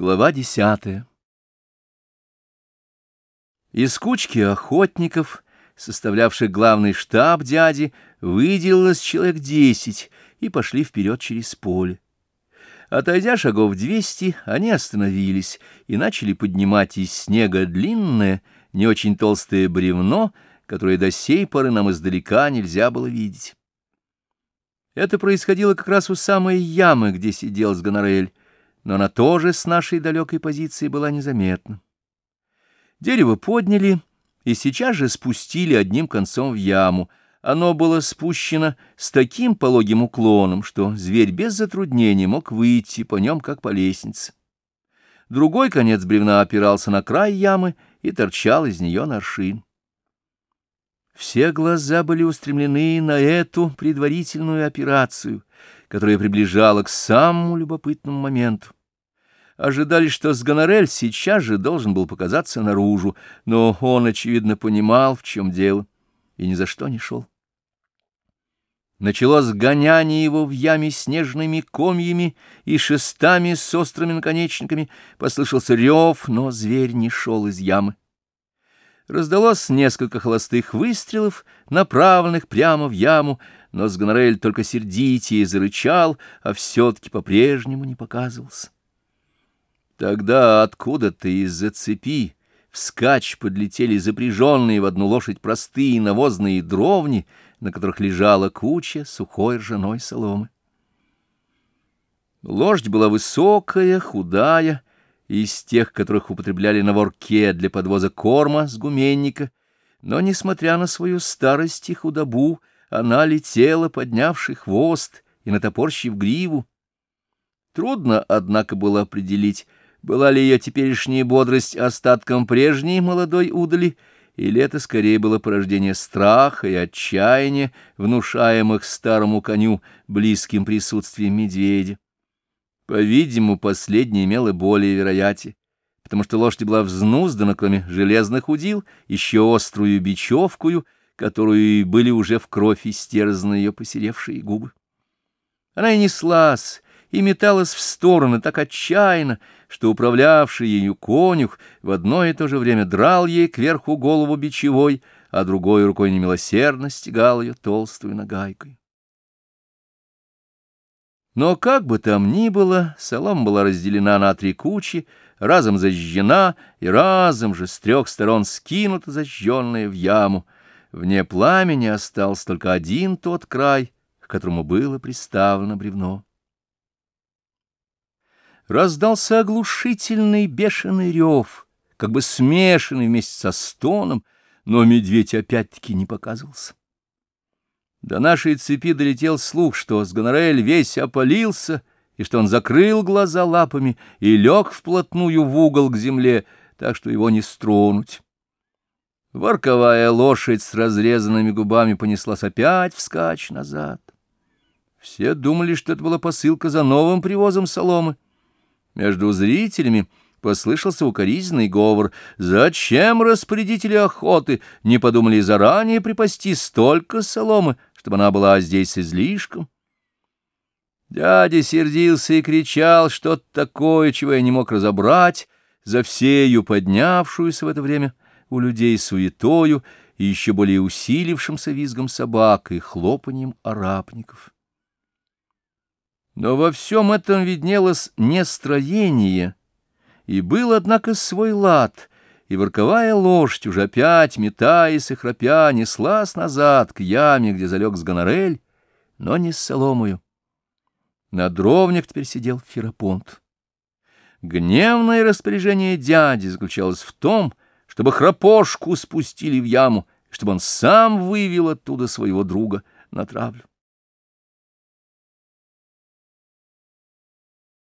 Глава десятая Из кучки охотников, составлявших главный штаб дяди, выделилось человек десять и пошли вперед через поле. Отойдя шагов двести, они остановились и начали поднимать из снега длинное, не очень толстое бревно, которое до сей поры нам издалека нельзя было видеть. Это происходило как раз у самой ямы, где сидел Сгонорель, но она тоже с нашей далекой позиции была незаметна. Дерево подняли и сейчас же спустили одним концом в яму. Оно было спущено с таким пологим уклоном, что зверь без затруднений мог выйти по нем, как по лестнице. Другой конец бревна опирался на край ямы и торчал из нее на аршин. Все глаза были устремлены на эту предварительную операцию, которая приближала к самому любопытному моменту. Ожидали, что Сгонорель сейчас же должен был показаться наружу, но он, очевидно, понимал, в чем дело, и ни за что не шел. Началось гоняние его в яме снежными комьями и шестами с острыми наконечниками. Послышался рев, но зверь не шел из ямы. Раздалось несколько холостых выстрелов, направленных прямо в яму, но Сгонорель только сердитее зарычал, а все-таки по-прежнему не показывался. Тогда откуда-то из-за цепи вскачь подлетели запряженные в одну лошадь простые навозные дровни, на которых лежала куча сухой ржаной соломы. Лошадь была высокая, худая, из тех, которых употребляли на ворке для подвоза корма с гуменника, но, несмотря на свою старость и худобу, она летела, поднявший хвост и натопорщив гриву. Трудно, однако, было определить, была ли ее теперешняя бодрость остатком прежней молодой удали, или это скорее было порождение страха и отчаяния, внушаемых старому коню близким присутствием медведя. По-видимому, последнее имело более вероятие, потому что лошадь была взнуздана, кроме железных удил, еще острую бечевкую, которую были уже в кровь истерзаны ее посеревшие губы. Она и неслась, и металась в стороны так отчаянно, что управлявший ею конюх в одно и то же время драл ей кверху голову бичевой, а другой рукой немилосердно стегал ее толстую нагайкой. Но как бы там ни было, солома была разделена на три кучи, разом зажжена и разом же с трех сторон скинута зажженная в яму. Вне пламени остался только один тот край, к которому было приставлено бревно. Раздался оглушительный бешеный рев, как бы смешанный вместе со стоном, но медведь опять-таки не показывался. До нашей цепи долетел слух, что Сгонорель весь опалился, и что он закрыл глаза лапами и лег вплотную в угол к земле, так что его не стронуть. Ворковая лошадь с разрезанными губами понеслась опять вскачь назад. Все думали, что это была посылка за новым привозом соломы. Между зрителями послышался укоризненный говор. «Зачем распорядители охоты не подумали заранее припасти столько соломы?» чтобы она была здесь излишком. Дядя сердился и кричал что-то такое, чего я не мог разобрать, за всею поднявшуюся в это время у людей суетою и еще более усилившимся визгом собак и хлопанием арапников. Но во всем этом виднелось нестроение, и был, однако, свой лад — и ворковая лошадь, уже опять, метаясь и храпя, неслась назад к яме, где залег с гонорель, но не с соломою. На дровнях теперь сидел Ферапонт. Гневное распоряжение дяди заключалось в том, чтобы храпошку спустили в яму, чтобы он сам вывел оттуда своего друга на травлю.